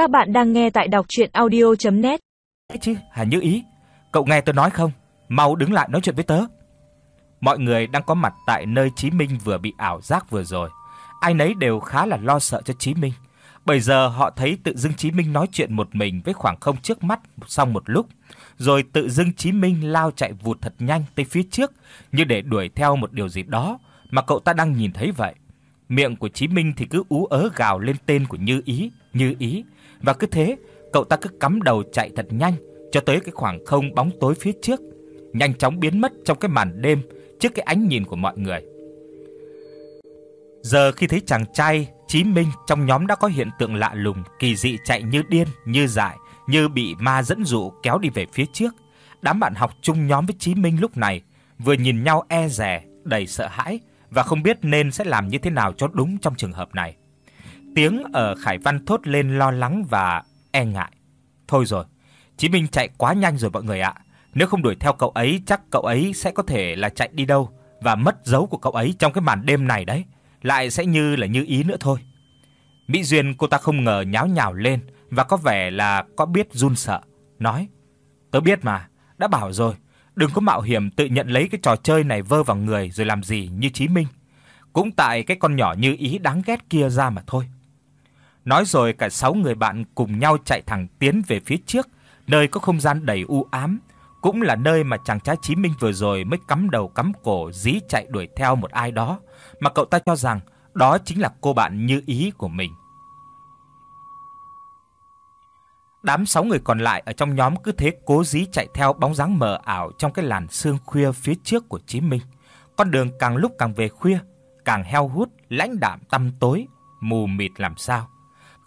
Các bạn đang nghe tại đọc audio net chứ, Hà Như Ý, cậu nghe tôi nói không? Mau đứng lại nói chuyện với tớ. Mọi người đang có mặt tại nơi Chí Minh vừa bị ảo giác vừa rồi, ai nấy đều khá là lo sợ cho Chí Minh. Bây giờ họ thấy tự dưng Chí Minh nói chuyện một mình với khoảng không trước mắt xong một lúc, rồi tự dưng Chí Minh lao chạy vụt thật nhanh tới phía trước như để đuổi theo một điều gì đó mà cậu ta đang nhìn thấy vậy. Miệng của Chí Minh thì cứ ú ớ gào lên tên của Như Ý, Như Ý, và cứ thế, cậu ta cứ cắm đầu chạy thật nhanh cho tới cái khoảng không bóng tối phía trước, nhanh chóng biến mất trong cái màn đêm trước cái ánh nhìn của mọi người. Giờ khi thấy chàng trai Chí Minh trong nhóm đã có hiện tượng lạ lùng, kỳ dị chạy như điên, như dại, như bị ma dẫn dụ kéo đi về phía trước. Đám bạn học chung nhóm với Chí Minh lúc này vừa nhìn nhau e dè, đầy sợ hãi và không biết nên sẽ làm như thế nào cho đúng trong trường hợp này. Tiếng ở Khải Văn thốt lên lo lắng và e ngại. Thôi rồi, Chí Minh chạy quá nhanh rồi mọi người ạ. Nếu không đuổi theo cậu ấy chắc cậu ấy sẽ có thể là chạy đi đâu và mất dấu của cậu ấy trong cái màn đêm này đấy, lại sẽ như là như ý nữa thôi. Mỹ Duyên cô ta không ngờ nháo nhào lên và có vẻ là có biết run sợ, nói: "Tớ biết mà, đã bảo rồi, đừng có mạo hiểm tự nhận lấy cái trò chơi này vơ vào người rồi làm gì như Chí Minh. Cũng tại cái con nhỏ như ý đáng ghét kia ra mà thôi." Nói rồi cả sáu người bạn cùng nhau chạy thẳng tiến về phía trước, nơi có không gian đầy u ám, cũng là nơi mà chàng trai Chí Minh vừa rồi mới cắm đầu cắm cổ dí chạy đuổi theo một ai đó, mà cậu ta cho rằng đó chính là cô bạn như ý của mình. Đám sáu người còn lại ở trong nhóm cứ thế cố dí chạy theo bóng dáng mờ ảo trong cái làn sương khuya phía trước của Chí Minh. Con đường càng lúc càng về khuya, càng heo hút, lãnh đạm tăm tối, mù mịt làm sao.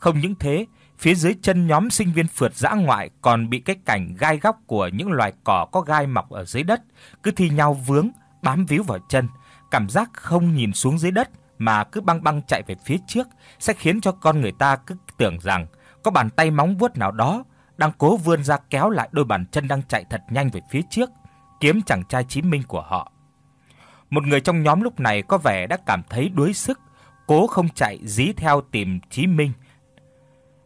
Không những thế, phía dưới chân nhóm sinh viên phượt dã ngoại còn bị cái cảnh gai góc của những loài cỏ có gai mọc ở dưới đất cứ thi nhau vướng, bám víu vào chân, cảm giác không nhìn xuống dưới đất mà cứ băng băng chạy về phía trước sẽ khiến cho con người ta cứ tưởng rằng có bàn tay móng vuốt nào đó đang cố vươn ra kéo lại đôi bàn chân đang chạy thật nhanh về phía trước, kiếm chàng trai Chí Minh của họ. Một người trong nhóm lúc này có vẻ đã cảm thấy đuối sức, cố không chạy dí theo tìm Chí Minh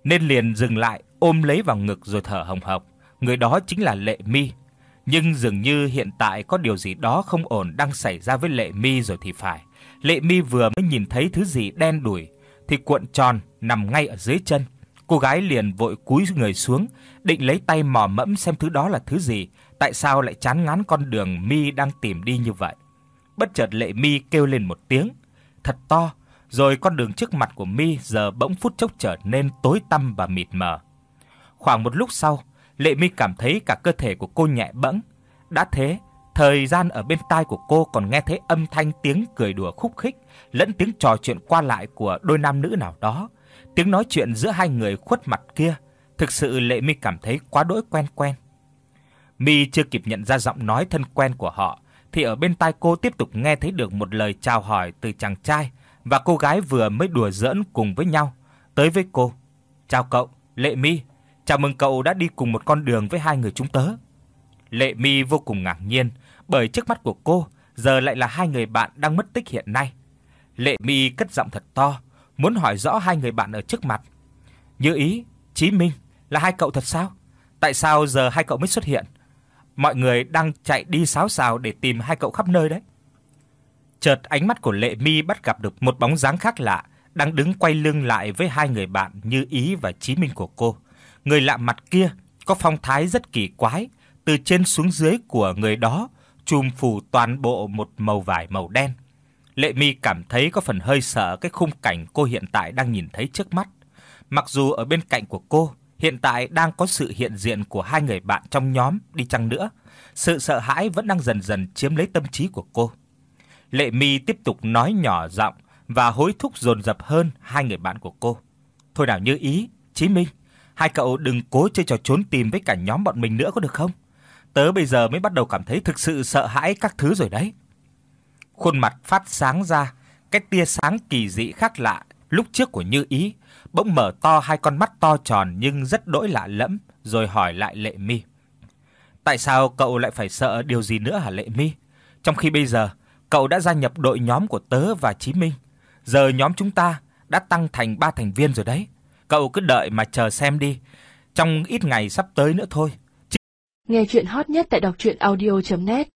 nên liền dừng lại, ôm lấy vào ngực rồi thở hồng hộc. Người đó chính là Lệ Mi. Nhưng dường như hiện tại có điều gì đó không ổn đang xảy ra với Lệ Mi rồi thì phải. Lệ Mi vừa mới nhìn thấy thứ gì đen đủi thì cuộn tròn nằm ngay ở dưới chân. Cô gái liền vội cúi người xuống, định lấy tay mò mẫm xem thứ đó là thứ gì, tại sao lại chán ngán con đường Mi đang tìm đi như vậy. Bất chợt Lệ Mi kêu lên một tiếng thật to, rồi con đường trước mặt của Mi giờ bỗng phút chốc trở nên tối tăm và mịt mờ. Khoảng một lúc sau, Lệ Mi cảm thấy cả cơ thể của cô nhẹ bẫng. Đã thế, thời gian ở bên tai của cô còn nghe thấy âm thanh tiếng cười đùa khúc khích, lẫn tiếng trò chuyện qua lại của đôi nam nữ nào đó. Tiếng nói chuyện giữa hai người khuất mặt kia, thực sự Lệ Mi cảm thấy quá đỗi quen quen. Mi chưa kịp nhận ra giọng nói thân quen của họ thì ở bên tai cô tiếp tục nghe thấy được một lời chào hỏi từ chàng trai và cô gái vừa mới đùa giỡn cùng với nhau, tới với cô. "Chào cậu, Lệ Mi, chào mừng cậu đã đi cùng một con đường với hai người chúng tớ." Lệ Mi vô cùng ngạc nhiên, bởi trước mắt của cô giờ lại là hai người bạn đang mất tích hiện nay. Lệ Mi cất giọng thật to, muốn hỏi rõ hai người bạn ở trước mặt. Như ý, Chí Minh là hai cậu thật sao? Tại sao giờ hai cậu mới xuất hiện? Mọi người đang chạy đi xáo xào để tìm hai cậu khắp nơi đấy. Chợt ánh mắt của Lệ Mi bắt gặp được một bóng dáng khác lạ, đang đứng quay lưng lại với hai người bạn Như Ý và Chí Minh của cô. Người lạ mặt kia có phong thái rất kỳ quái, từ trên xuống dưới của người đó trùm phủ toàn bộ một màu vải màu đen. Lệ Mi cảm thấy có phần hơi sợ cái khung cảnh cô hiện tại đang nhìn thấy trước mắt. Mặc dù ở bên cạnh của cô hiện tại đang có sự hiện diện của hai người bạn trong nhóm đi chăng nữa, sự sợ hãi vẫn đang dần dần chiếm lấy tâm trí của cô. Lệ Mi tiếp tục nói nhỏ giọng và hối thúc dồn dập hơn hai người bạn của cô. Thôi nào như ý, Chí Minh, hai cậu đừng cố chơi trò trốn tìm với cả nhóm bọn mình nữa có được không? Tớ bây giờ mới bắt đầu cảm thấy thực sự sợ hãi các thứ rồi đấy. Khuôn mặt phát sáng ra, cái tia sáng kỳ dị khác lạ lúc trước của Như Ý, bỗng mở to hai con mắt to tròn nhưng rất đỗi lạ lẫm, rồi hỏi lại Lệ Mi. Tại sao cậu lại phải sợ điều gì nữa hả Lệ Mi? Trong khi bây giờ cậu đã gia nhập đội nhóm của tớ và Chí Minh. Giờ nhóm chúng ta đã tăng thành 3 thành viên rồi đấy. Cậu cứ đợi mà chờ xem đi. Trong ít ngày sắp tới nữa thôi. Ch Nghe truyện hot nhất tại doctruyenaudio.net